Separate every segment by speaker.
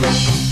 Speaker 1: you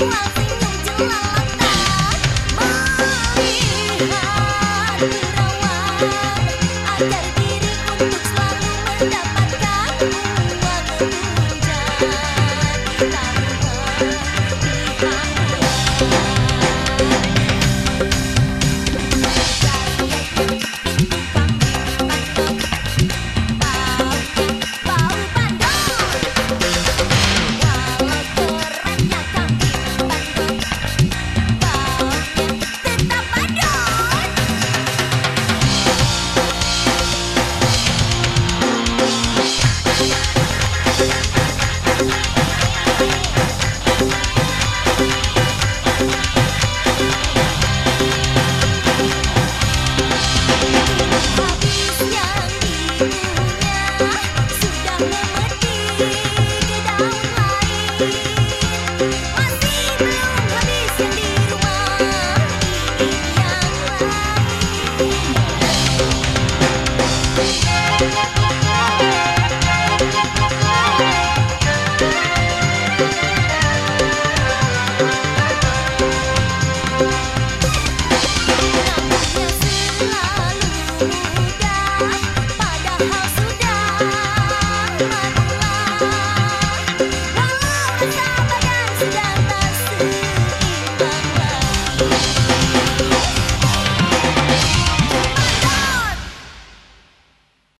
Speaker 2: Bye. Música